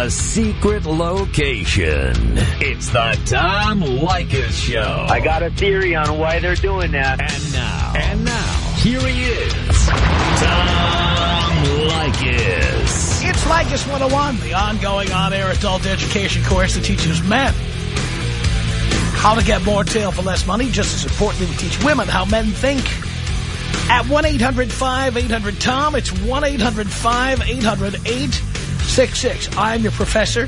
a secret location. It's the Tom Leykis Show. I got a theory on why they're doing that. And now. And now. Here he is. Tom Leykis. It's Leykis 101, the ongoing on-air adult education course that teaches men how to get more tail for less money. Just as importantly, we teach women how men think. At 1-800-5800-TOM, it's 1-800-5800-866. I'm your professor.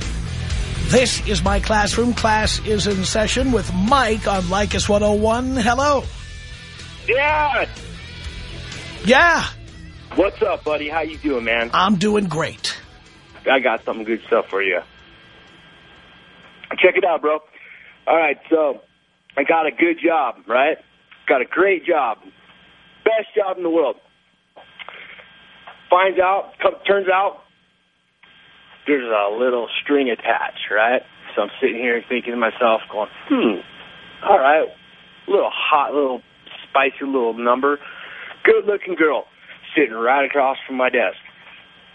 This is my classroom. Class is in session with Mike on Leykis 101. Hello. Yeah. Yeah, What's up, buddy? How you doing, man? I'm doing great. I got some good stuff for you. Check it out, bro. All right, so I got a good job, right? Got a great job. Best job in the world. Finds out, turns out, there's a little string attached, right? So I'm sitting here thinking to myself, going, hmm, all right, little hot, little spicy little number. Good looking girl sitting right across from my desk.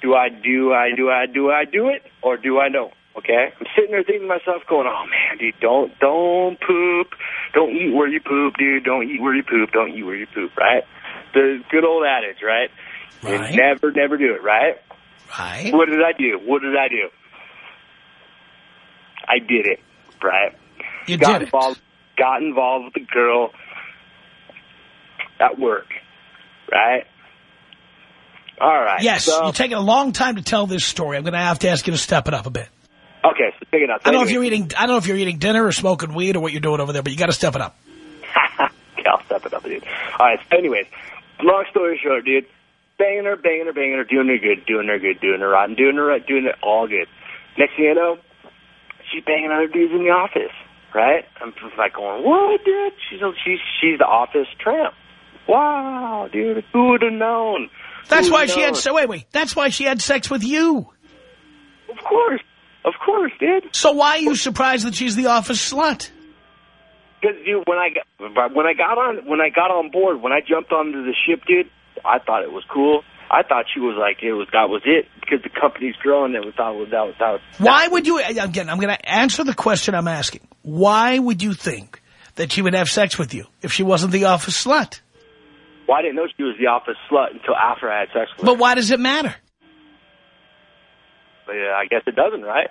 Do I do I do I do I do it or do I know? Okay, I'm sitting there thinking to myself, going, "Oh man, dude, don't don't poop, don't eat where you poop, dude. Don't eat where you poop, don't eat where you poop." Right? The good old adage, right? You Right. never, never do it, right? Right. What did I do? What did I do? I did it, right? You got did it. involved, got involved with the girl at work, right? All right. Yes, So, you're taking a long time to tell this story. I'm going to have to ask you to step it up a bit. okay, so check it out. I don't know if Anyway- you're eating. I don't know if you're eating dinner or smoking weed or what you're doing over there, but you got to step it up. okay, I'll step it up, dude. All right. So anyways, long story short, dude, banging her, banging her, banging her, doing her good, doing her good, doing her right, and doing her right, doing it all good. Next thing you know, she's banging other dudes in the office, right? I'm just like going, what, dude? She's she's she's the office tramp. Wow, dude, who would have known? That's why would've she had. So wait, wait. That's why she had sex with you. Of course, of course, dude. So why are you surprised that she's the office slut? Because dude, when I got when I got on when I got on board, when I jumped onto the ship, dude, I thought it was cool. I thought she was like it was that was it because the company's growing and we thought it was that was that. was- Why would you? Again, I'm going to answer the question I'm asking. Why would you think that she would have sex with you if she wasn't the office slut? Well, I didn't know she was the office slut until after I had sex with her. But why does it matter? But, yeah, I guess it doesn't, right?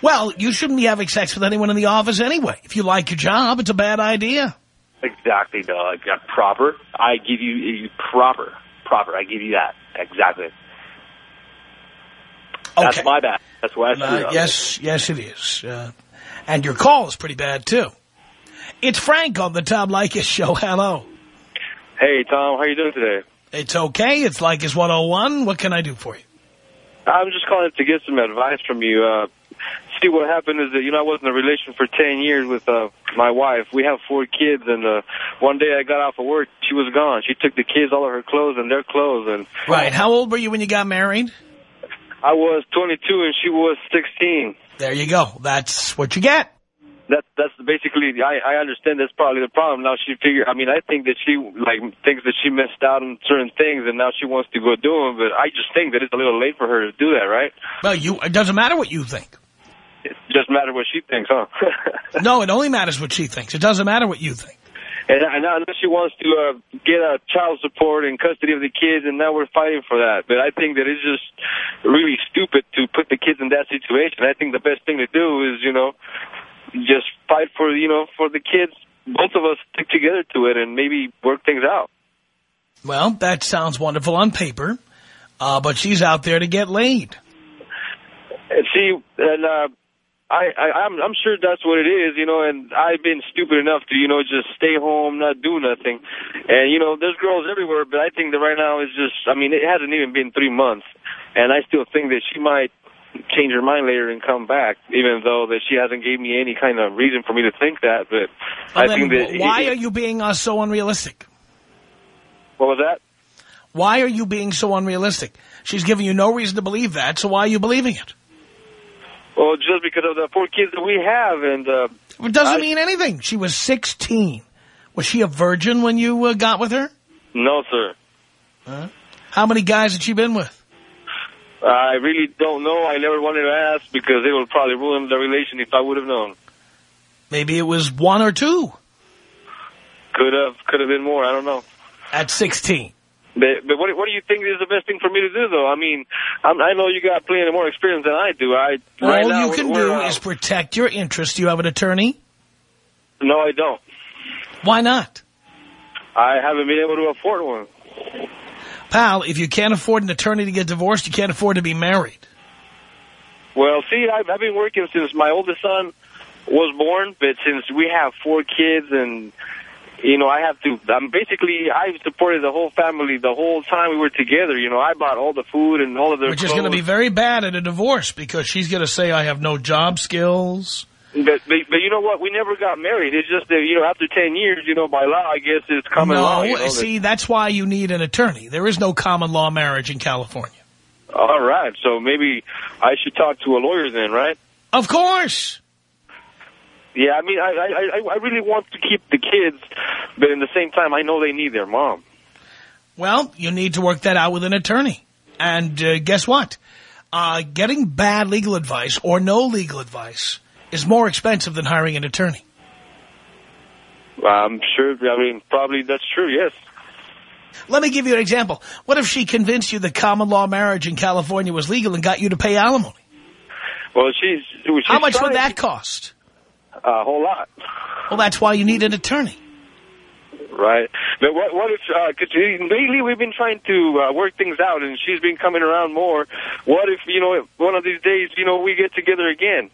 Well, you shouldn't be having sex with anyone in the office anyway. If you like your job, it's a bad idea. Exactly, dog. Yeah, proper. I give you, proper, proper. I give you that exactly. That's my bad. That's why I screwed Uh, yes, yes, it is. Uh, and your call is pretty bad, too. It's Frank on the Tom Leykis Show. Hello. Hey, Tom, how you doing today? It's okay. It's Leykis 101. What can I do for you? I'm just calling to get some advice from you. Uh, see, what happened is that, you know, I was in a relation for 10 years with uh, my wife. We have four kids, and uh, one day I got off of work. She was gone. She took the kids, all of her clothes, and their clothes. And Right. How old were you when you got married? I was 22, and she was 16. There you go. That's what you get. That's that's basically. I I understand that's probably the problem. Now she figure. I mean, I think that she like thinks that she missed out on certain things, and now she wants to go do them. But I just think that it's a little late for her to do that, right? Well, you. It doesn't matter what you think. It just matter what she thinks, huh? No, it only matters what she thinks. It doesn't matter what you think. And, and now she wants to uh, get a child support and custody of the kids, and now we're fighting for that. But I think that it's just really stupid to put the kids in that situation. I think the best thing to do is, you know, just fight for, you know, for the kids. Both of us stick together to it and maybe work things out. Well, that sounds wonderful on paper, uh, but she's out there to get laid. See, and uh, I, I, I'm, I'm sure that's what it is, you know. And I've been stupid enough to, you know, just stay home, not do nothing. And you know, there's girls everywhere, but I think that right now is just. I mean, it hasn't even been three months, and I still think that she might change her mind later and come back, even though that she hasn't gave me any kind of reason for me to think that. But Well, I think that. why are you being uh, so unrealistic? What was that? Why are you being so unrealistic? She's giving you no reason to believe that, so why are you believing it? Well, just because of the four kids that we have, and uh, It doesn't I- mean anything. She was 16. Was she a virgin when you uh, got with her? no, sir. How many guys had she been with? I really don't know. I never wanted to ask because it would probably ruin the relation if I would have known. Maybe it was one or two Could have, could have been more. I don't know. at 16. But, but what, what do you think is the best thing for me to do, though? I mean, I'm, I know you got plenty more experience than I do. I right All now, you can do uh, is protect your interest. Do you have an attorney? No, I don't. Why not? I haven't been able to afford one. Pal, if you can't afford an attorney to get divorced, you can't afford to be married. Well, see, I've, I've been working since my oldest son was born, but since we have four kids and, you know, I have to, I'm basically, I supported the whole family the whole time we were together. You know, I bought all the food and all of their Which is going to be very bad at a divorce because she's going to say, I have no job skills. But, but, but you know what? We never got married. It's just that, you know, after 10 years, you know, by law, I guess it's common no, law. You know, that- see, that's why you need an attorney. There is no common law marriage in California. all right. So maybe I should talk to a lawyer then, right? Of course. Yeah, I mean, I, I, I I really want to keep the kids, but in the same time, I know they need their mom. Well, you need to work that out with an attorney. And uh, guess what? Uh, getting bad legal advice or no legal advice is more expensive than hiring an attorney. I'm sure, I mean, probably that's true, yes. Let me give you an example. What if she convinced you that common law marriage in California was legal and got you to pay alimony? Well, she's, she's How much would that cost? A whole lot, Well, that's why you need an attorney. right? But what, what if, uh, cause lately we've been trying to uh, work things out and she's been coming around more. What if, you know, one of these days, you know, we get together again?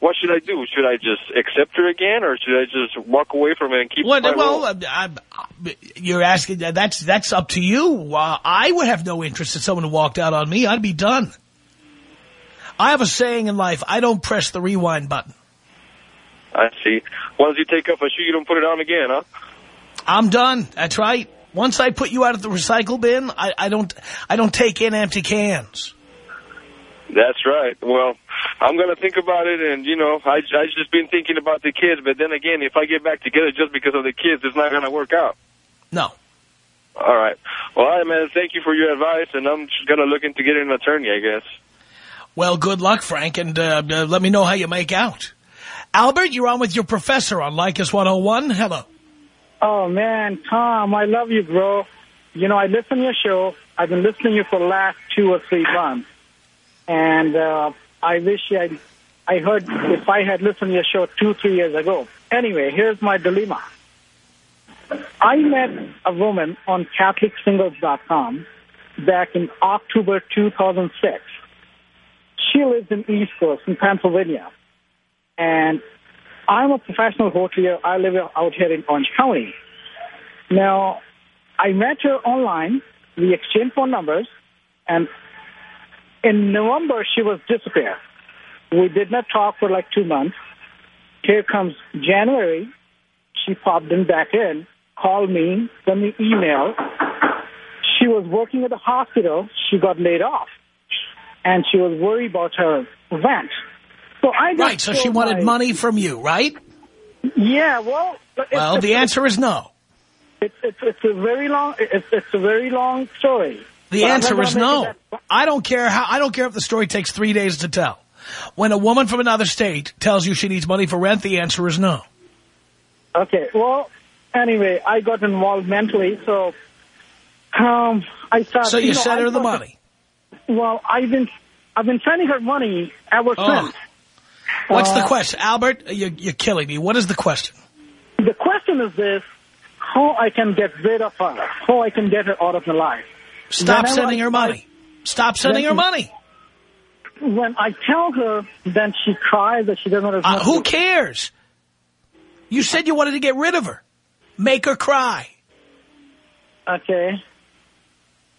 What should I do? Should I just accept her again or should I just walk away from it and keep my well, uh, I, I, you're asking, that's, that's up to you. Uh, I would have no interest in someone who walked out on me. I'd be done. I have a saying in life, I don't press the rewind button. I see. Once you take off a shoe, you don't put it on again, huh? I'm done. That's right. Once I put you out of the recycle bin, I, I don't I don't take in empty cans. That's right. Well, I'm going to think about it, and, you know, I, I just been thinking about the kids, but then again, if I get back together just because of the kids, it's not going to work out. No. All right. Well, all right, man, thank you for your advice, and I'm just going to look into getting an attorney, I guess. Well, good luck, Frank, and uh, uh, let me know how you make out. Albert, you're on with your professor on Leykis 101. Hello. Oh, man, Tom, I love you, bro. You know, I listen to your show. I've been listening to you for the last two or three months. And uh, I wish I, I heard if I had listened to your show two, three years ago. Anyway, here's my dilemma. I met a woman on CatholicSingles.com back in October 2006. She lives in East Coast in Pennsylvania. And I'm a professional hotelier. I live out here in Orange County. Now, I met her online. We exchanged phone numbers. And in November, she was disappeared. We did not talk for like two months. Here comes January. She popped in back in, called me, sent me email. She was working at the hospital. She got laid off. And she was worried about her rent. So I Right, so she wanted my- money from you, right? Yeah, well, it's, Well, the answer is no. it's, it's, it's a very long it's, it's a very long story. The But answer is no. make it that- I don't care how. I don't care if the story takes three days to tell. When a woman from another state tells you she needs money for rent, the answer is no. Okay, well, anyway, I got involved mentally, so um, I started. So you know, sent I her the money. Well, I've been I've been sending her money ever Oh. since. What's the Uh, question, Albert? You're, you're killing me. What is the question? The question is this: how I can get rid of her, how I can get her out of my life. Stop Whenever sending her money. Stop sending her money. When I tell her, then she cries that she doesn't. have Uh, who cares? You said you wanted to get rid of her. Make her cry. Okay.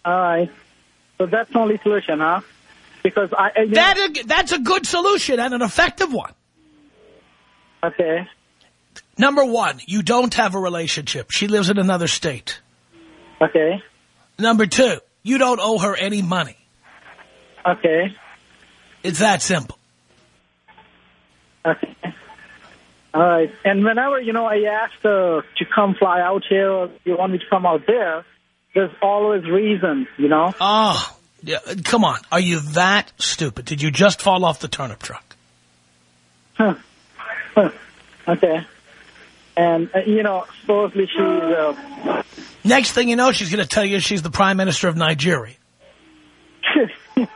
All right. So that's the only solution, huh? Because I. I- you know- That that's a good solution and an effective one. okay. Number one, you don't have a relationship. She lives in another state. Okay. Number two, you don't owe her any money. Okay. It's that simple. Okay. All right. And whenever, you know, I asked her uh, to come fly out here or you want me to come out there, there's always reasons, you know? Oh, come on. Are you that stupid? Did you just fall off the turnip truck? Huh. Huh. Okay. And, uh, you know, supposedly she's... Uh, Next thing you know, she's going to tell you she's the prime minister of Nigeria.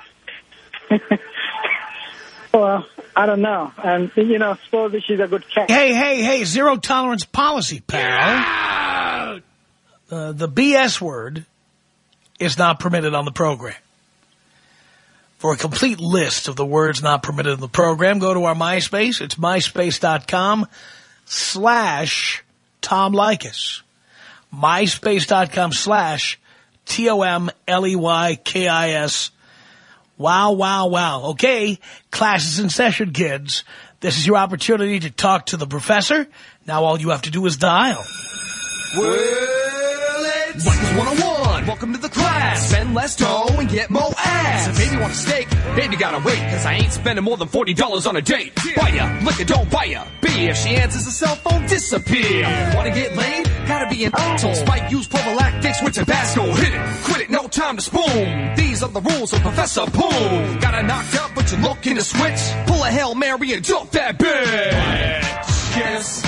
well, I don't know. And, you know, supposedly she's a good cat. Hey, hey, hey, zero tolerance policy, pal. Uh, the BS word is not permitted on the program. For a complete list of the words not permitted in the program, go to our MySpace. It's myspace.com slash Tom Leykis. MySpace.com slash T-O-M-L-E-Y-K-I-S. Wow, wow, wow. Okay, classes in session, kids. This is your opportunity to talk to the professor. Now all you have to do is dial. Well, it's 101. Welcome to the class. Spend less dough and get more ass. If baby wants a steak, baby gotta wait. Cause I ain't spending more than $40 on a date. Buy ya, liquor, don't buy ya. B, if she answers the cell phone, disappear. Wanna get laid? Gotta be an asshole. Oh. Spike, use prophylactics with Tabasco. Hit it, quit it, no time to spoon. These are the rules of Professor Poon. Got her knocked out, but you're looking to switch. Pull a Hail Mary and dump that bitch. Kiss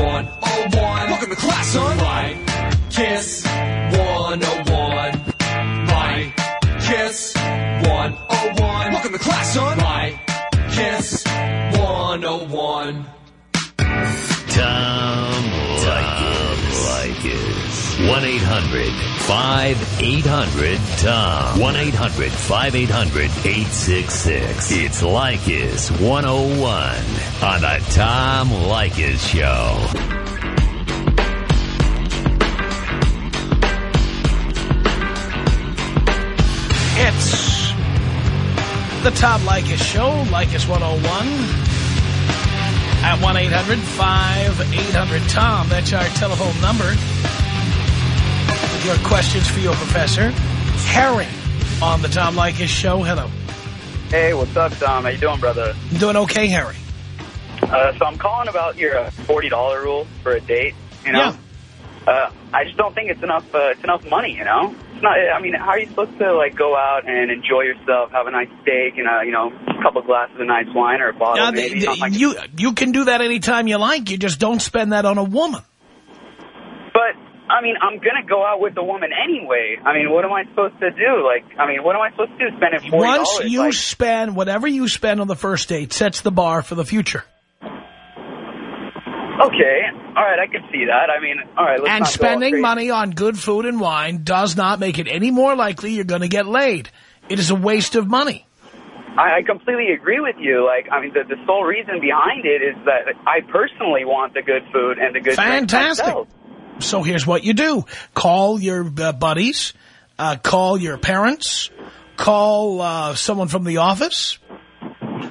101. Welcome to class, son. My Kiss 101. My Kiss 101. Welcome to class, son. My Kiss 101. Tom Leykis. 1-800-5800-TOM. 1-800-5800-866. It's Leykis 101 on the Tom Leykis Show. The Tom Leykis Show, Leykis 101 at 1-800-5800-TOM. That's our telephone number. Your questions for your professor. Harry on the Tom Leykis Show. Hello. Hey, what's up, Tom? How you doing, brother? Doing okay, Harry? Uh, so I'm calling about your uh, $40 rule for a date, you know? Yeah. Uh, I just don't think it's enough, uh, it's enough money, you know? It's not, I mean, how are you supposed to, like, go out and enjoy yourself, have a nice steak and, a, you know, a couple glasses of nice wine or a bottle, Now, maybe? the- like- you, you can do that anytime you like. You just don't spend that on a woman. But, I mean, I'm going to go out with a woman anyway. I mean, what am I supposed to do? Like, I mean, what am I supposed to do? Spend it $40? Once you like, spend, whatever you spend on the first date sets the bar for the future. Okay, all right, I can see that. I mean, all right, let's And spending money on good food and wine does not make it any more likely you're going to get laid. It is a waste of money. I, I completely agree with you. Like, I mean, the, the sole reason behind it is that I personally want the good food and the good Fantastic. So here's what you do. Call your uh, buddies. Uh, call your parents. Call uh, someone from the office.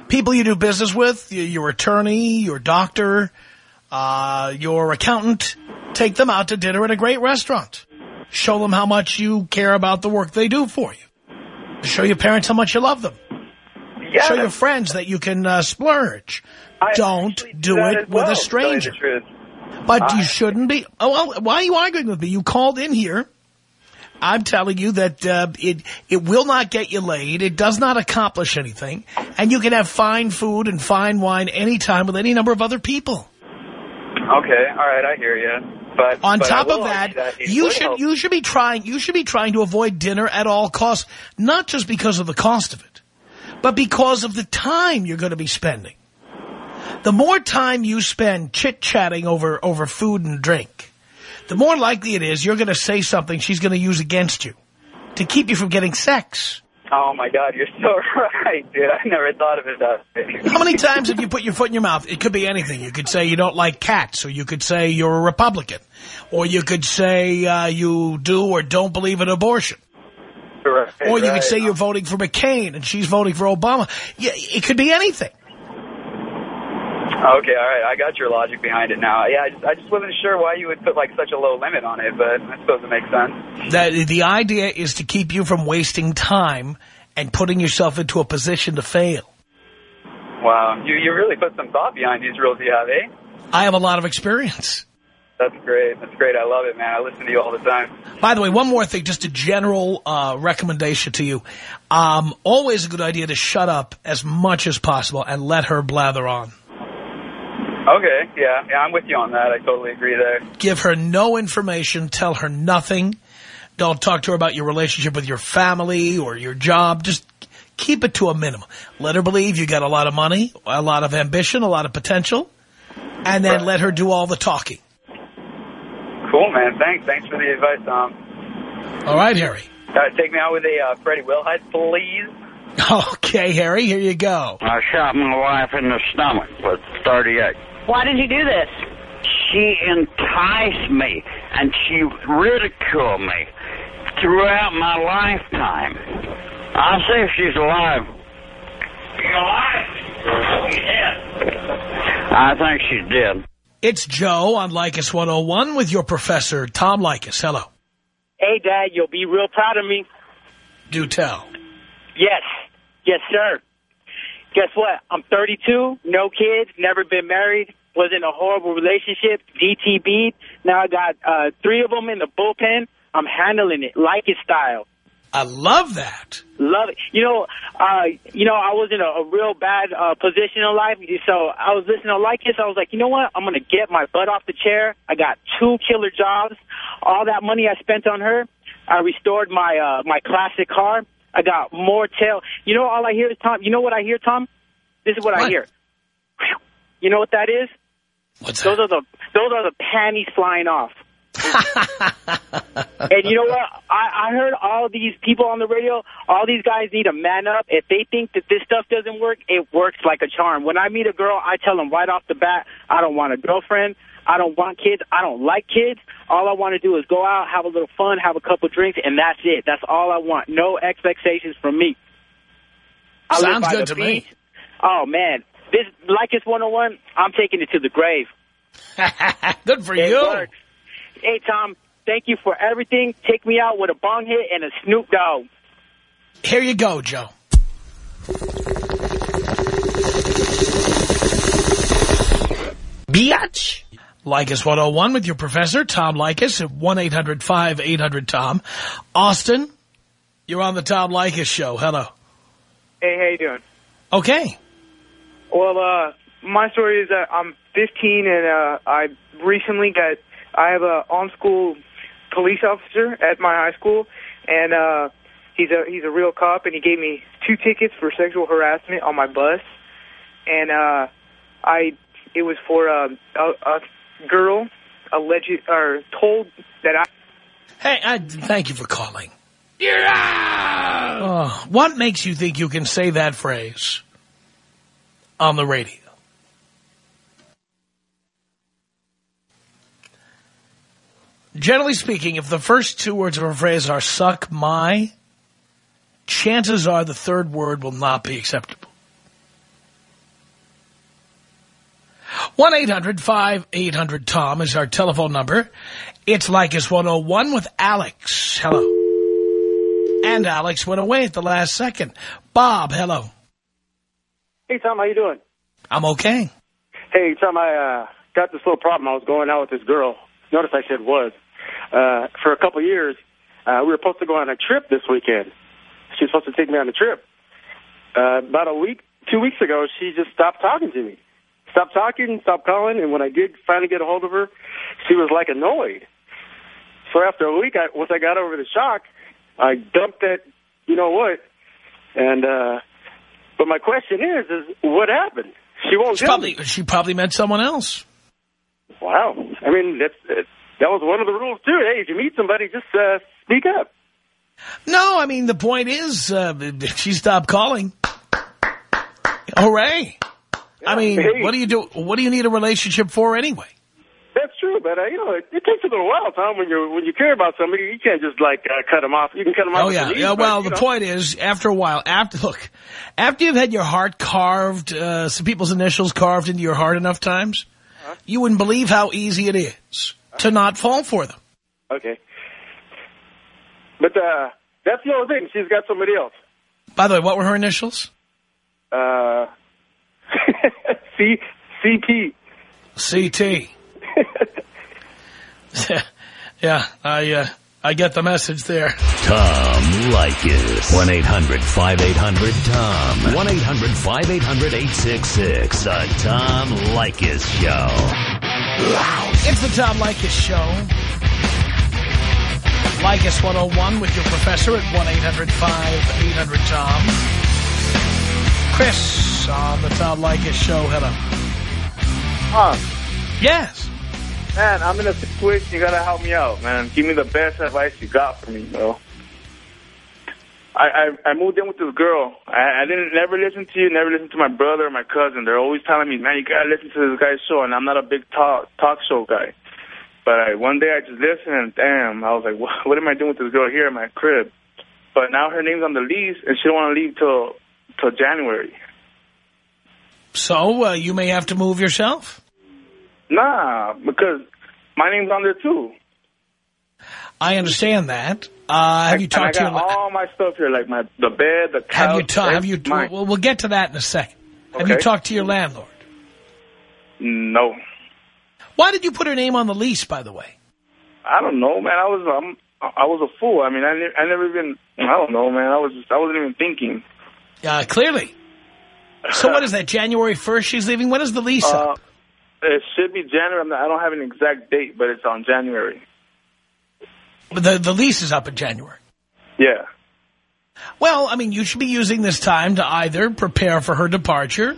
People you do business with, your attorney, your doctor, uh, your accountant. Take them out to dinner at a great restaurant. Show them how much you care about the work they do for you. Show your parents how much you love them. Yeah, Show your friends that you can uh, splurge. I Don't do it with well, a to tell you stranger. But I- you shouldn't be. Oh, well, why are you arguing with me? You called in here. I'm telling you that uh, it it will not get you laid. It does not accomplish anything. And you can have fine food and fine wine anytime with any number of other people. Okay, all right, I hear you. But On but top of argue that, you should help. you should be trying you should be trying to avoid dinner at all costs, not just because of the cost of it, but because of the time you're going to be spending. The more time you spend chit-chatting over over food and drink, the more likely it is you're going to say something she's going to use against you to keep you from getting sex. Oh my God, you're so right, dude. I never thought of it that way. How many times have you put your foot in your mouth? It could be anything. You could say you don't like cats, or you could say you're a Republican, or you could say uh, you do or don't believe in abortion. Right, Or you right. could say you're voting for McCain and she's voting for Obama. Yeah, it could be anything. Okay, all right, I got your logic behind it now. Yeah, I just, I just wasn't sure why you would put like such a low limit on it, but I suppose it makes sense. That the idea is to keep you from wasting time and putting yourself into a position to fail. Wow, you you really put some thought behind these rules you have, eh? I have a lot of experience. That's great. That's great. I love it, man. I listen to you all the time. By the way, one more thing, just a general uh, recommendation to you. Um, always a good idea to shut up as much as possible and let her blather on. Okay, yeah, yeah, I'm with you on that. I totally agree there. Give her no information. Tell her nothing. Don't talk to her about your relationship with your family or your job. Just keep it to a minimum. Let her believe you got a lot of money, a lot of ambition, a lot of potential, and then Right. let her do all the talking. Cool, man. Thanks. Thanks for the advice, Tom. All right, Harry. Uh, take me out with a uh, Freddie Wilhite, please. Okay, Harry, here you go. I shot my wife in the stomach with 38. Why did you do this? She enticed me and she ridiculed me throughout my lifetime. I'll see if she's alive. You alive? Yeah. I think she's dead. It's Joe on Leykis 101 with your professor, Tom Leykis. Hello. Hey, Dad, you'll be real proud of me. Do tell. Yes. Yes, sir. Guess what? I'm 32, no kids, never been married, was in a horrible relationship, DTB. Now I got uh, three of them in the bullpen. I'm handling it, like it style. I love that. Love it. You know, uh, you know, I was in a, a real bad uh, position in life, so I was listening to Leykis. I was like, you know what? I'm gonna get my butt off the chair. I got two killer jobs. All that money I spent on her, I restored my uh, my classic car. I got more tail. You know, all I hear is Tom. You know what I hear, Tom? This is what, I hear. You know what that is? What's Those that? are the those are the panties flying off. and you know what? I, I heard all these people on the radio, all these guys need to man up. If they think that this stuff doesn't work, it works like a charm. When I meet a girl, I tell them right off the bat, I don't want a girlfriend. I don't want kids. I don't like kids. All I want to do is go out, have a little fun, have a couple drinks, and that's it. That's all I want. No expectations from me. I Sounds good to me. Oh, man. This, Leykis 101, I'm taking it to the grave. Good for It you. works. Hey, Tom, thank you for everything. Take me out with a bong hit and a Snoop Dogg. Here you go, Joe. Biatch. Leykis 101 with your professor, Tom Leykis, at 1-800-5800-TOM. Austin, you're on the Tom Leykis show. Hello. Hey, how you doing? Okay. Well, uh, my story is that I'm 15 and uh, I recently got. I have a on-school police officer at my high school, and uh, he's a he's a real cop, and he gave me two tickets for sexual harassment on my bus, and uh, I it was for uh, a, a girl alleged or told that I. Hey, I, thank you for calling. Oh, what makes you think you can say that phrase on the radio? Generally speaking, if the first two words of a phrase are suck my, chances are the third word will not be acceptable. 1-800-5800-TOM is our telephone number. It's Leykis 101 with Alex. Hello. And Alex went away at the last second. Bob, hello. Hey, Tom, how you doing? I'm okay. Hey, Tom, I uh, got this little problem. I was going out with this girl. Notice I said was. Uh, for a couple of years, uh, we were supposed to go on a trip this weekend. She was supposed to take me on a trip. Uh, about a week, two weeks ago, she just stopped talking to me. Stopped talking, stopped calling, and when I did finally get a hold of her, she was like annoyed. So after a week, I, once I got over the shock, I dumped that, you know what, and uh, but my question is, is what happened? She won't She tell me. probably, she probably met someone else. Wow. I mean, that's, that that was one of the rules, too. Hey, if you meet somebody, just uh, speak up. No, I mean, the point is, uh, she stopped calling. Hooray. I mean, Hey. what do you do? What do you need a relationship for anyway? That's true, but, uh, you know, it, it takes a little while, Tom, when you when you care about somebody. You can't just, like, uh, cut them off. You can cut them off Oh yeah, yeah. Well, you the know. point is, after a while, after look, after you've had your heart carved, uh, some people's initials carved into your heart enough times, Uh-huh. you wouldn't believe how easy it is to not fall for them. Okay. But uh, that's the only thing. She's got somebody else. By the way, what were her initials? Uh, C CP. CT. yeah, I uh, I get the message there. Tom Leykis. 1-800-5800-TOM. 1-800-5800-866. The Tom Leykis Show. It's the Tom Leykis Show. Leykis 101 with your professor at 1-800-5800-TOM. Chris on the Tom Leykis Show. Hello. Tom, Yes. Man, I'm in a situation. You gotta help me out, man. Give me the best advice you got for me, bro. I, I I moved in with this girl. I, I didn't never listen to you, never listen to my brother or my cousin. They're always telling me, man, you gotta listen to this guy's show, and I'm not a big talk talk show guy. But I, one day I just listened, and damn, I was like, what, what am I doing with this girl here in my crib? But now her name's on the lease, and she don't want to leave till till January. So uh, you may have to move yourself. Nah, because my name's on there too. I understand that. Uh, have you talked to your... all my stuff here, like my the bed, the couch. Have you talked? Have you? mine. Well, we'll get to that in a second. Have you talked to your landlord? No, Why did you put her name on the lease? By the way, I don't know, man. I was um, I was a fool. I mean, I, ne- I never even. I don't know, man. I was just, I wasn't even thinking. uh, clearly. So what is that? January first, she's leaving. When is the lease Uh, up? It should be January. I'm not, I don't have an exact date, but it's on January. The the lease is up in January. Yeah. Well, I mean, you should be using this time to either prepare for her departure,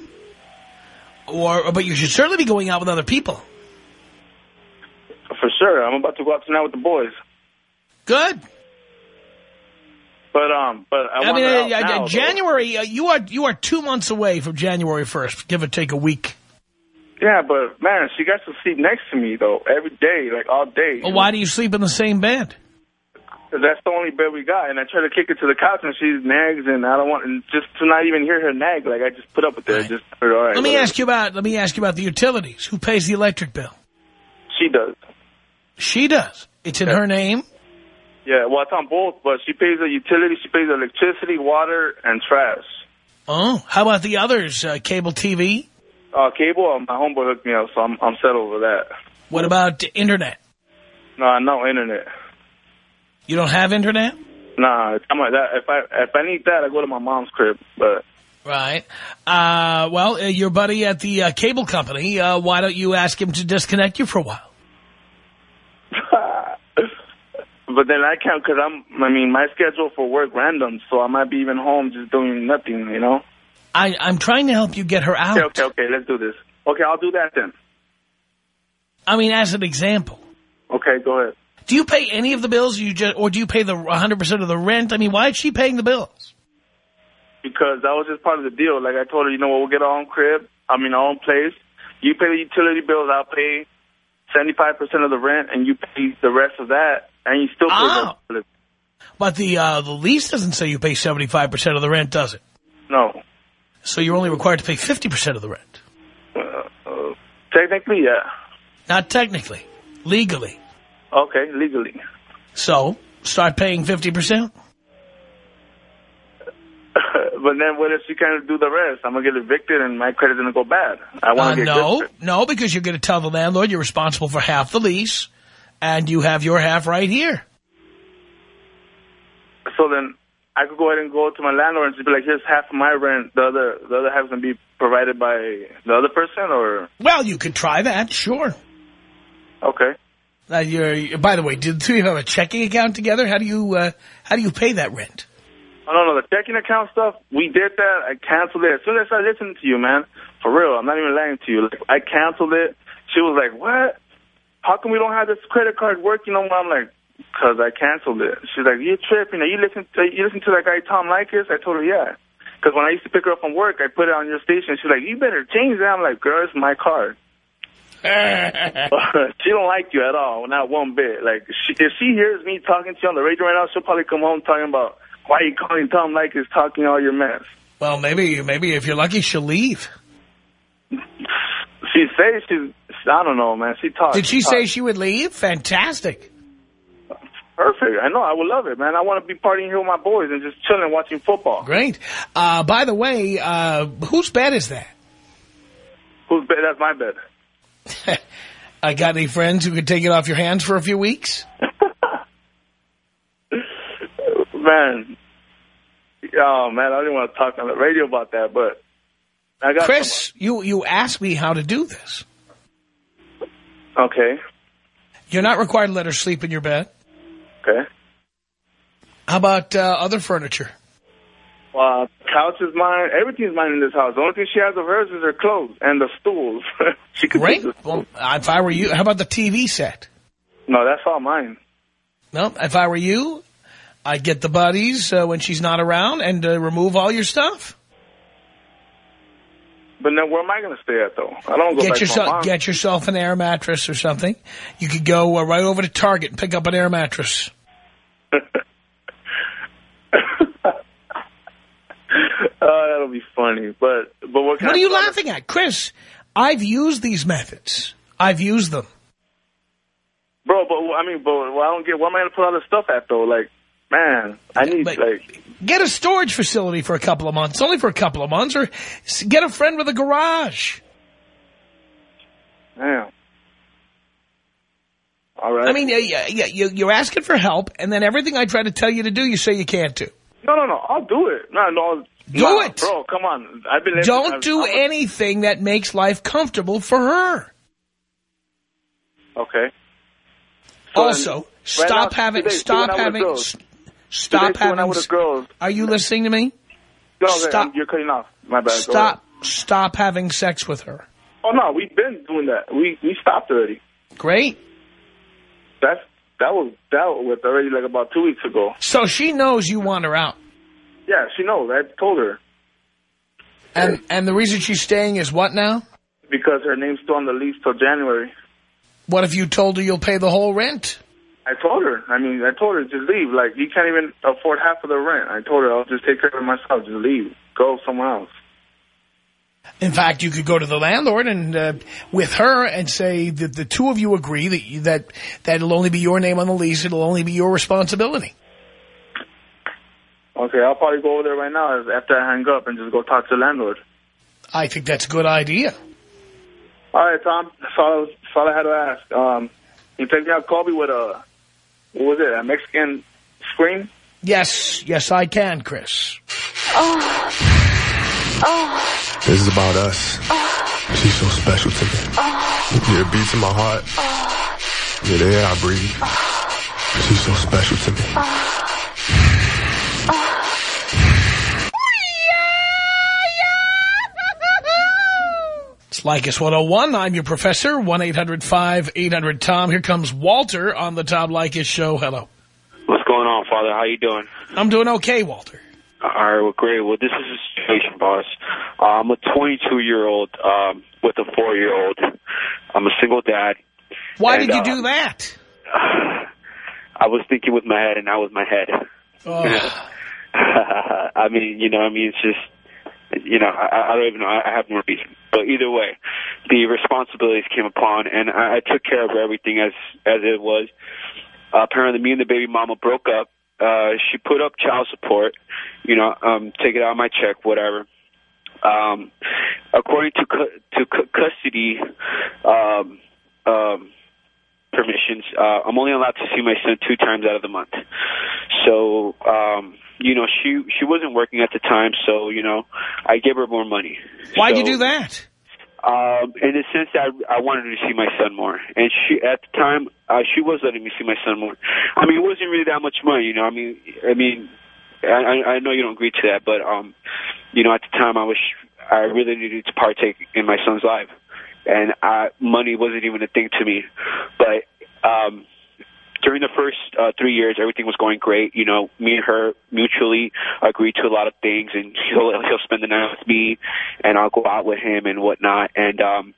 or but you should certainly be going out with other people. For sure. I'm about to go out tonight with the boys. Good. But um, but I, I, want mean, uh, now. January. Uh, you are you are two months away from January first. Give or take a week. Yeah, but man, she got to sleep next to me though every day, like all day. Well, why do you sleep in the same bed? that's the only bed we got, and I try to kick it to the couch, and she nags, and I don't want, and just to not even hear her nag, like I just put up with it. Just all right. Let me whatever. ask you about let me ask you about the utilities. Who pays the electric bill? She does. She does. It's in her name. Yeah, well, it's on both, but she pays the utility, she pays the electricity, water, and trash. Oh, how about the others? Uh, cable TV. Uh, cable, uh, my homeboy hooked me up, so I'm I'm settled with that. What about internet? No, no internet. You don't have internet? Nah, I'm like that. If I if I need that, I go to my mom's crib. But Right. Uh, well, uh, your buddy at the uh, cable company, uh, why don't you ask him to disconnect you for a while? but then I can't because I'm. I mean, my schedule for work random, so I might be even home just doing nothing. You know. I, I'm trying to help you get her out. Okay, okay, okay. Let's do this. Okay, I'll do that then. I mean, as an example. Okay, go ahead. Do you pay any of the bills you just, or do you pay the 100% of the rent? I mean, why is she paying the bills? Because that was just part of the deal. Like I told her, you know what, we'll get our own crib. I mean, our own place. You pay the utility bills. I'll pay seventy-five percent of the rent, and you pay the rest of that, and you still pay Oh. the But the, uh, the lease doesn't say you pay 75% of the rent, does it? No. So you're only required to pay 50% of the rent. Uh, uh, technically, yeah. Not technically. Legally. Okay, legally. So, start paying 50%. but then what if she can't do the rest? I'm gonna get evicted, and my credit's gonna go bad. I Uh, want to get no, good. no, because you're going to tell the landlord you're responsible for half the lease, and you have your half right here. So then I could go ahead and go to my landlord and just be like, "Here's half of my rent. The other, the other half's gonna be provided by the other person." Or Well, you could try that, sure. okay. Uh, you're, by the way, did the two of you have a checking account together? How do you uh, how do you pay that rent? Oh, no, no, the checking account stuff, we did that. I canceled it. As soon as I started listening to you, man, for real, I'm not even lying to you. Like, I canceled it. She was like, what? How come we don't have this credit card working more? I'm like, because I canceled it. She's like, you tripping. Are you listen to, you listen to that guy Tom Leykis? I told her, yeah. Because when I used to pick her up from work, I put it on your station. She's like, you better change that. I'm like, girl, it's my card. she don't like you at all, not one bit. Like, she, if she hears me talking to you on the radio right now, she'll probably come home talking about why you calling Tom Leykis talking all your mess. Well, maybe maybe if you're lucky, she'll leave. She says she's, I don't know, man. She talks. Did she talks. say she would leave? Fantastic. Perfect. I know. I would love it, man. I want to be partying here with my boys and just chilling, watching football. Great. Uh, by the way, uh, whose bed is that? Whose bed? That's my bed. I got any friends who could take it off your hands for a few weeks? Man. Oh, man, I didn't want to talk on the radio about that, but I got Chris, you, you asked me how to do this. Okay. You're not required to let her sleep in your bed. Okay. How about uh, other furniture? Well, couch is mine. Everything's mine in this house. The only thing she has of hers is her clothes and the stools. she could Great. the- Well, if I were you, how about the TV set? No, that's all mine. No, if I were you, I'd get the buddies uh, when she's not around and uh, remove all your stuff. But then where am I going to stay at, though? I don't go Get back to my yourself get yourself an air mattress or something. You could go uh, right over to Target and pick up an air mattress. Oh, that'll be funny. But but what kind What are you laughing at, Chris? I've used these methods. I've used them. Bro, but I mean, but well, I don't get where am I going to put all this stuff at though? Like, man, I need like Get a storage facility for a couple of months, only for a couple of months, or get a friend with a garage. Yeah. All right. I mean, yeah, yeah, you, you're asking for help, and then everything I try to tell you to do, you say you can't do. no, no, no. I'll do it. No, no. Do no, it. bro. Come on. I've been. Don't I've- do I'm- anything that makes life comfortable for her. Okay. So also, stop having, today, stop when I was having, stop today, when I having. was girls. Are you listening to me? No, Stop. You're cutting off. My bad. Stop, stop having sex with her. Oh no, we've been doing that. We we stopped already. Great. That's that was dealt with already like about two weeks ago. So she knows you want her out. Yeah, she knows. I told her And and the reason she's staying is what now? because her name's still on the lease till January. What if you told her you'll pay the whole rent? I told her. I mean, I told her just leave. Like you can't even afford half of the rent. I told her I'll just take care of myself. Just leave. Go somewhere else. In fact, you could go to the landlord and uh, with her and say that the two of you agree that you, that that it'll only be your name on the lease. It'll only be your responsibility. Okay, I'll probably go over there right now after I hang up and just go talk to the landlord. I think that's a good idea. All right, Tom. That's all I, was, that's all I had to ask. Um, you take me out Colby with a what was it? A Mexican scream? Yes, yes, I can, Chris. Oh. Oh. This is about us. Oh. She's so special to me. Oh. Yeah, it beats in my heart. Oh. Yeah, the air I breathe. She's so special to me. It's Leykis 101. I'm your professor. 1-800-5800-TOM. Here comes Walter on the Tom Leykis show. Hello. What's going on, Father? How you doing? I'm doing okay, Walter. All right, well, great. Well, this is a situation, boss. Uh, I'm a 22-year-old um, with a 4-year-old. I'm a single dad. Why And, did you uh, do that? I was thinking with my head, and not with my head. Oh, I mean, you know, I mean, it's just, you know, I, I don't even know. I have no reason. But either way, the responsibilities came upon, and I, I took care of everything as as it was. Uh, apparently, me and the baby mama broke up. Uh, she put up child support, you know, um, take it out of my check, whatever. Um, according to cu- to cu- custody um, um, permissions, uh, I'm only allowed to see my son two times out of the month. So, um, you know, she she wasn't working at the time, so you know, I gave her more money. why'd So- you do that? um, in the sense that I, I wanted to see my son more, and she at the time uh, she was letting me see my son more. I mean, it wasn't really that much money, you know. I mean, I mean, I, I I know you don't agree to that, but um, you know, at the time I was I really needed to partake in my son's life, and I, money wasn't even a thing to me. But um, during the first uh, three years, everything was going great. You know, me and her mutually agreed to a lot of things, and he'll he'll spend the night with me, and I'll go out with him and whatnot. And um,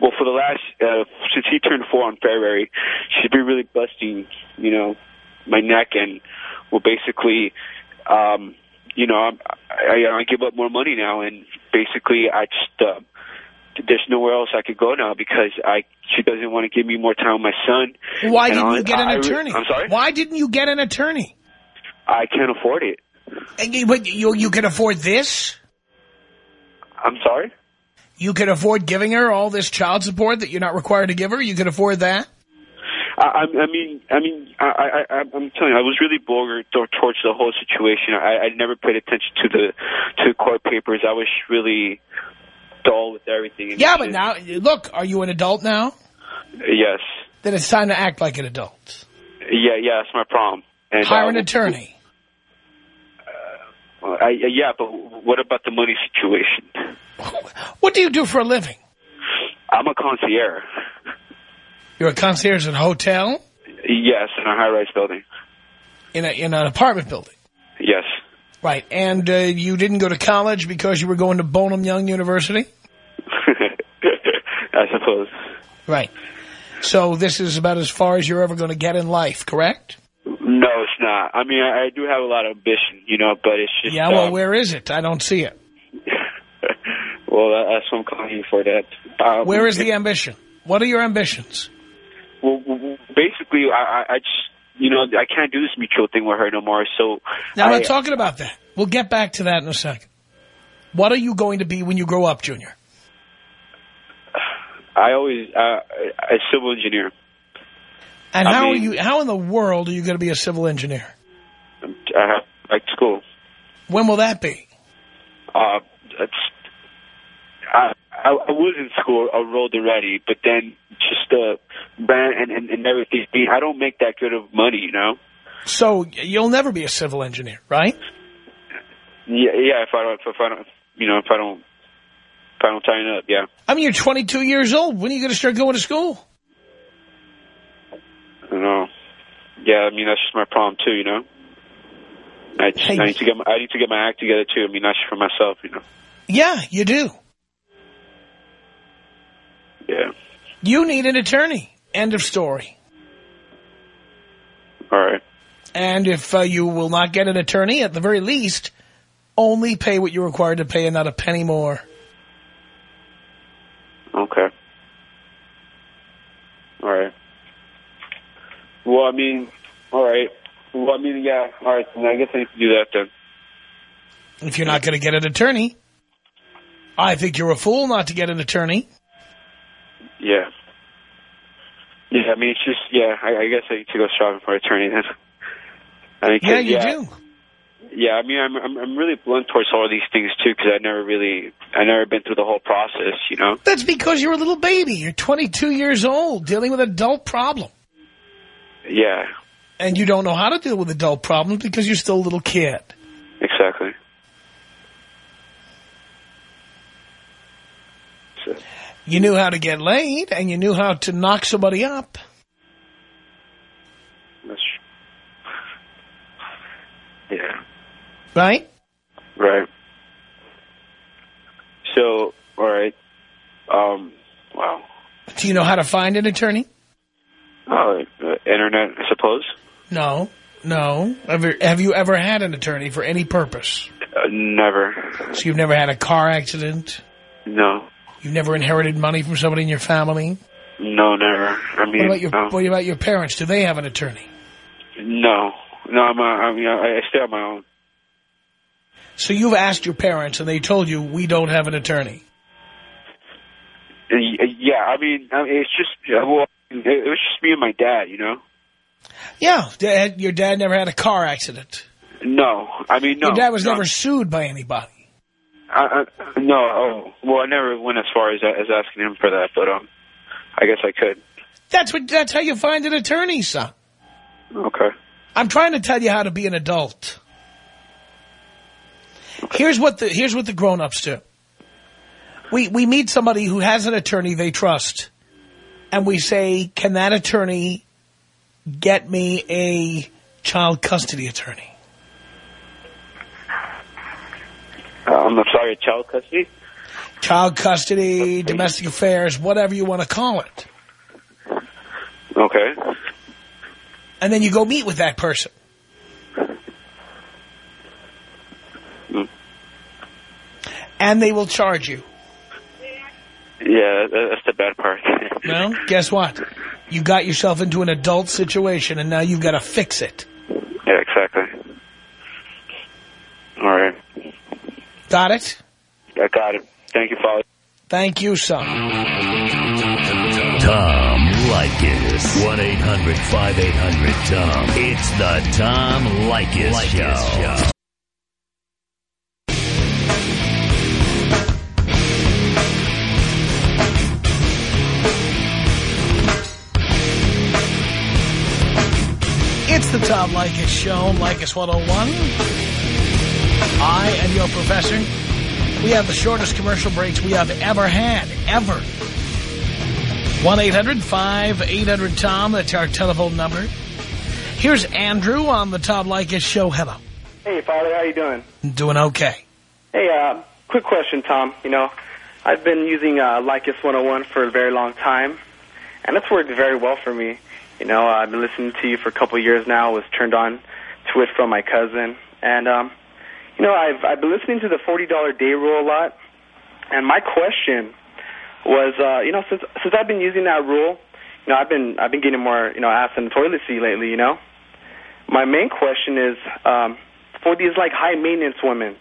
well, for the last uh, since he turned four on February, she's been really busting, you know, my neck, and well, basically, um, you know, I'm, I I give up more money now, and basically, I just. Uh, there's nowhere else I could go now because I she doesn't want to give me more time with my son. Why didn't I- you get an I attorney? I'm sorry. Why didn't you get an attorney? I can't afford it. And you- But you, you can afford this? I'm sorry. You can afford giving her all this child support that you're not required to give her? You can afford that? I, I I mean, I mean, I, I, I- I'm telling you, I was really tor- towards the whole situation. I, I never paid attention to the to the court papers. I was really dull with everything. Yeah, but now, look, are you an adult now? yes, Then it's time to act like an adult. yeah, yeah, that's my problem. And Hire uh, an attorney. I, yeah, but what about the money situation? What do you do for a living? I'm a concierge. You're a concierge at a hotel? Yes, in a high-rise building. In, a, in an apartment building? Yes. Right. And uh, you didn't go to college because you were going to Brigham Young University? I suppose. Right. So this is about as far as you're ever going to get in life, correct? No, it's not. I mean, I, I do have a lot of ambition, you know, but it's just... Yeah, well, um, where is it? I don't see it. well, that's what I'm calling you for, that. Um, Where is the ambition? What are your ambitions? Well, basically, I, I, I just, you know, I can't do this mutual thing with her no more, so... Now, I'm I, not talking about that. We'll get back to that in a second. What are you going to be when you grow up, Junior? I always... Uh, a civil engineer. And I how mean- are you? How in the world are you going to be a civil engineer? I have, like, school. When will that be? Uh, it's, I, I I was in school enrolled already, but then just the rent and, and, and everything. I don't make that good of money, you know. So you'll never be a civil engineer, right? Yeah, yeah. If I don't, if I don't, you know, if I don't, if I up, yeah. I mean, you're 22 years old. When are you going to start going to school? I don't know. Yeah, I mean that's just my problem too, you know. I just I need to get my, I need to get my act together too. I mean, not just for myself, you know. Yeah, you do. Yeah. You need an attorney. End of story. All right. And if uh, you will not get an attorney, at the very least, only pay what you're required to pay and not a penny more. Okay. All right. Well, I mean, all right. Well, I mean, yeah. All right. I guess I need to do that then. If you're not going to get an attorney, I think you're a fool not to get an attorney. Yeah. Yeah. I mean, it's just yeah. I, I guess I need to go shopping for an attorney then. I mean, Yeah, you yeah, do. Yeah, I mean, I'm I'm, I'm really blunt towards all of these things too because I never really I never been through the whole process, you know. That's because you're a little baby. You're 22 years old dealing with adult problem. Yeah. And you don't know how to deal with adult problems because you're still a little kid. Exactly. You knew how to get laid and you knew how to knock somebody up. That's yeah. Right? Right. So, all right. Um. Wow. Do you know how to find an attorney? Oh, uh, internet, I suppose. No. No. Ever, have you ever had an attorney for any purpose? Uh, never. So you've never had a car accident? No. You've never inherited money from somebody in your family? No, never. I mean, What about your no. What about your parents? Do they have an attorney? No. No, I'm. I mean, I, I stay on my own. So you've asked your parents and they told you we don't have an attorney. Uh, Yeah, I mean, it's just yeah, well, it, it was just me and my dad, you know. Yeah, dad, your dad never had a car accident. No, I mean, no. your dad was no. never sued by anybody. I, I, no, oh, well, I never went as far as as asking him for that, but um, I guess I could. That's what. That's how you find an attorney, son. Okay. I'm trying to tell you how to be an adult. Here's what the here's what the grown-ups do. We we meet somebody who has an attorney they trust, and we say, "Can that attorney get me a child custody attorney?" Uh, I'm sorry, child custody. Child custody, domestic affairs, whatever you want to call it. Okay. And then you go meet with that person. Mm. And they will charge you. Yeah, that's the bad part. Well, guess what? You got yourself into an adult situation, and now you've got to fix it. yeah, exactly. All right. Got it? I got it. Thank you, Father. Thank you, son. Tom Leykis. 1-800-5800-TOM. It's the Tom Leykis Show. It's the Tom Leykis Show, Leykis 101. I am your professor. We have the shortest commercial breaks we have ever had, ever. 1-800-5800-TOM, that's our telephone number. Here's Andrew on the Tom Leykis Show. Hello. Hey, Father, how you doing? Doing okay. Hey, uh, quick question, Tom. You know, I've been using uh, Leykis 101 for a very long time, and it's worked very well for me. You know, I've been listening to you for a couple of years now. Was turned on to it from my cousin, and um, you know, I've I've been listening to the $40 day rule a lot, and my question was, uh, you know, since since I've been using that rule, you know, I've been I've been getting more, you know, ass in the toilet seat lately. You know, my main question is um, for these like high maintenance women,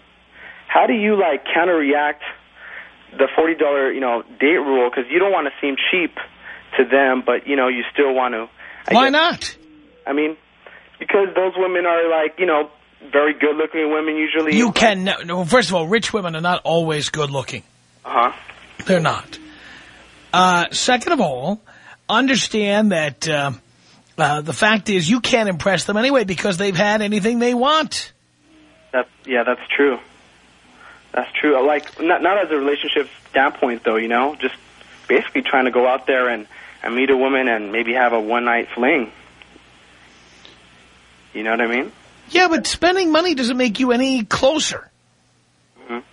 how do you like counter react the forty dollar you know date rule because you don't want to seem cheap to them, but you know you still want to. I Why guess- not? I mean, because those women are like you know very good looking women usually. You can, no, first of all, rich women are not always good looking. Uh huh. They're not. Uh, second of all, understand that uh, uh, the fact is you can't impress them anyway because they've had anything they want. That yeah, that's true. That's true. Like not not as a relationship standpoint though, you know, just basically trying to go out there and and meet a woman and maybe have a one night fling. You know what I mean? Yeah, but spending money doesn't make you any closer. Mhm.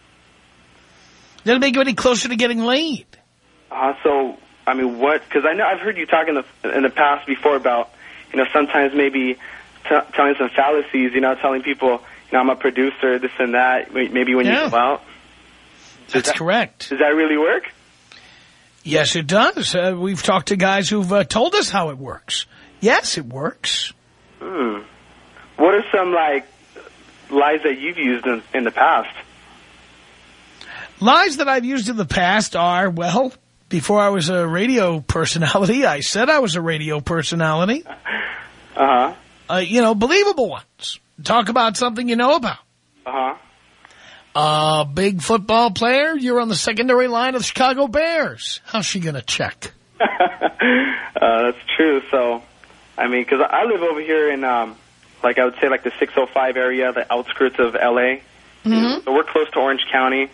Doesn't make you any closer to getting laid. Uh, so I mean, what? Because I know I've heard you talk in the in the past before about you know sometimes maybe t telling some fallacies. You know, telling people you know I'm a producer, this and that. Maybe when Yeah. you go out. That's correct. Does that really work? Yes, it does. Uh, we've talked to guys who've uh, told us how it works. Yes, it works. Hmm. What are some like lies that you've used in, in the past? Lies that I've used in the past are, well, before I was a radio personality, I said I was a radio personality. Uh-huh. Uh, you know, believable ones. Talk about something you know about. Uh-huh. A big football player, you're on the secondary line of the Chicago Bears. How's she going to check? uh, that's true. So, I mean, because I live over here in, um, like I would say, like the 605 area, the outskirts of L.A. Mm-hmm. So we're close to Orange County.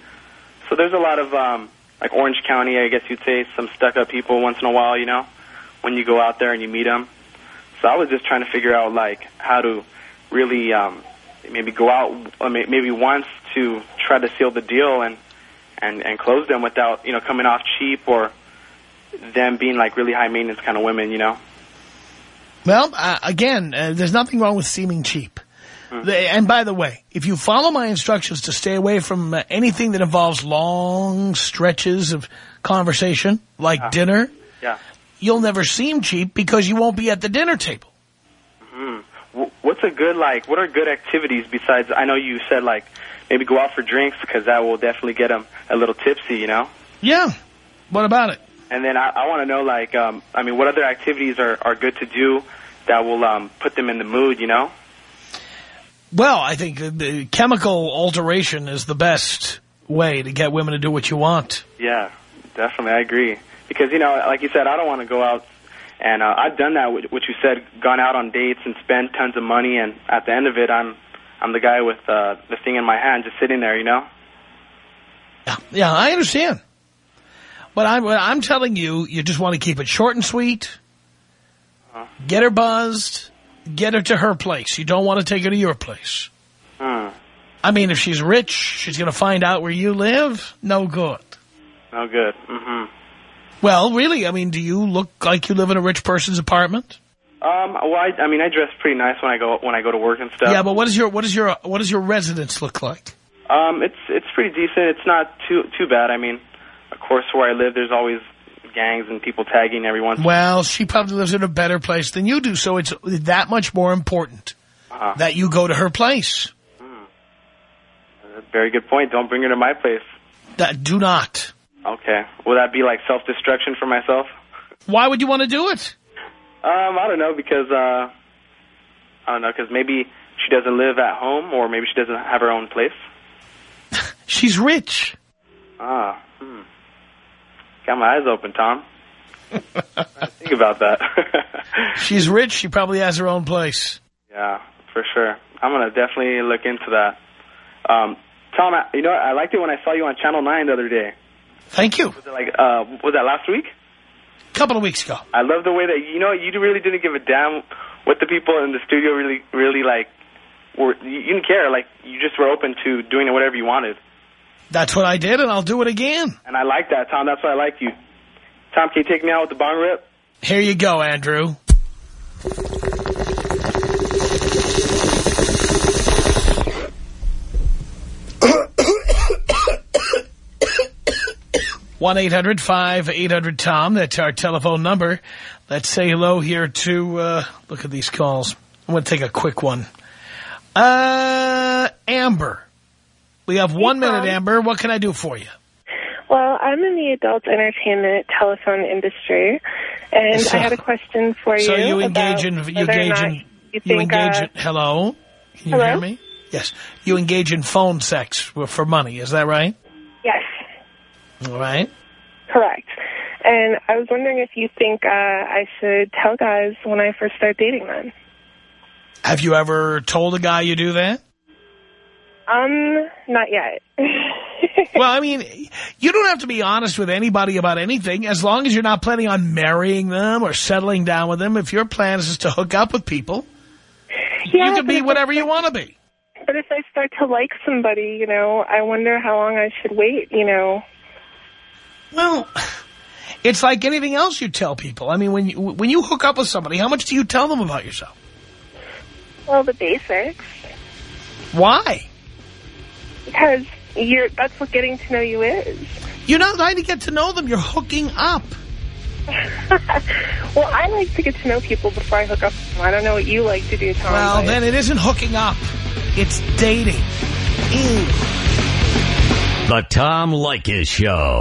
So there's a lot of, um, like Orange County, I guess you'd say, some stuck-up people once in a while, you know, when you go out there and you meet them. So I was just trying to figure out, like, how to really um, maybe go out, uh, may- maybe once to try to seal the deal and, and, and close them without, you know, coming off cheap or them being, like, really high-maintenance kind of women, you know? Well, uh, again, uh, there's nothing wrong with seeming cheap. The- and by the way, if you follow my instructions to stay away from uh, anything that involves long stretches of conversation, like dinner, Yeah. you'll never seem cheap because you won't be at the dinner table. Mm. Wh- What's a good like? What are good activities besides? I know you said like maybe go out for drinks because that will definitely get them a little tipsy, you know. Yeah. What about it? And then I, I want to know like, um, I mean, what other activities are are good to do that will um, put them in the mood, you know? Well, I think the chemical alteration is the best way to get women to do what you want. Yeah, definitely, I agree. Because you know, like you said, I don't want to go out, and uh, I've done that. What what you said, gone out on dates and spent tons of money, and at the end of it, I'm I'm the guy with uh, the thing in my hand, just sitting there, you know. Yeah, I understand. But I'm, I'm telling you, you just want to keep it short and sweet. Get her buzzed. Get her to her place. You don't want to take her to your place. Hmm. I mean, if she's rich, she's going to find out where you live. No good. No good. Mm-hmm. Well, really, I mean, do you look like you live in a rich person's apartment? Um. Well, I, I mean, I dress pretty nice when I go when I go to work and stuff. Yeah, but what is your what is your what does your residence look like? Um. It's it's pretty decent. It's not too too bad. I mean, of course, where I live, there's always gangs and people tagging everyone. Well, she probably lives in a better place than you do, so it's that much more important Uh-huh. that you go to her place. Very good point. Don't bring her to my place. That do not. Okay. Will that be like self-destruction for myself? Why would you want to do it? Um, I don't know because uh, I don't know because maybe she doesn't live at home or maybe she doesn't have her own place. She's rich. Ah, hmm. Got my eyes open, Tom. Think about that. She's rich. She probably has her own place. yeah, for sure. I'm gonna definitely look into that. Um, Tom, I, you know. I liked it when I saw you on Channel Nine the other day. Thank you. Was it like, uh, was that last week? A couple of weeks ago. I love the way that you know you really didn't give a damn what the people in the studio really, really like. Were you you didn't care? Like you just were open to doing whatever you wanted, That's what I did, and I'll do it again. and I like that, Tom. That's why I like you. Tom, can you take me out with the bong rip? Here you go, Andrew. One eight hundred 800 tom That's our telephone number. Let's say hello here to, uh, look at these calls. I'm going to take a quick one. Uh, Amber. We have one minute, Amber. What can I do for you? Well, I'm in the adult entertainment telephone industry, and So- I had a question for So you. you engage about in, you engage in, you you engage uh, in, hello? Can you Hello? hear me? Yes. You engage in phone sex for money, is that right? All right. correct. And I was wondering if you think uh, I should tell guys when I first start dating them. Have you ever told a guy you do that? Um, not yet. well, I mean, you don't have to be honest with anybody about anything as long as you're not planning on marrying them or settling down with them. If your plan is just to hook up with people, Yeah, you can be whatever you want to be. But if I start to like somebody, you know, I wonder how long I should wait, you know. Well, it's like anything else you tell people. I mean, when you, when you hook up with somebody, how much do you tell them about yourself? Well, the basics. Why? Because you're that's what getting to know you is. You're not trying to get to know them. You're hooking up. Well, I like to get to know people before I hook up with them. I don't know what you like to do, Tom. Well, but- then it isn't hooking up. It's dating. Ew. The Tom Leykis Show.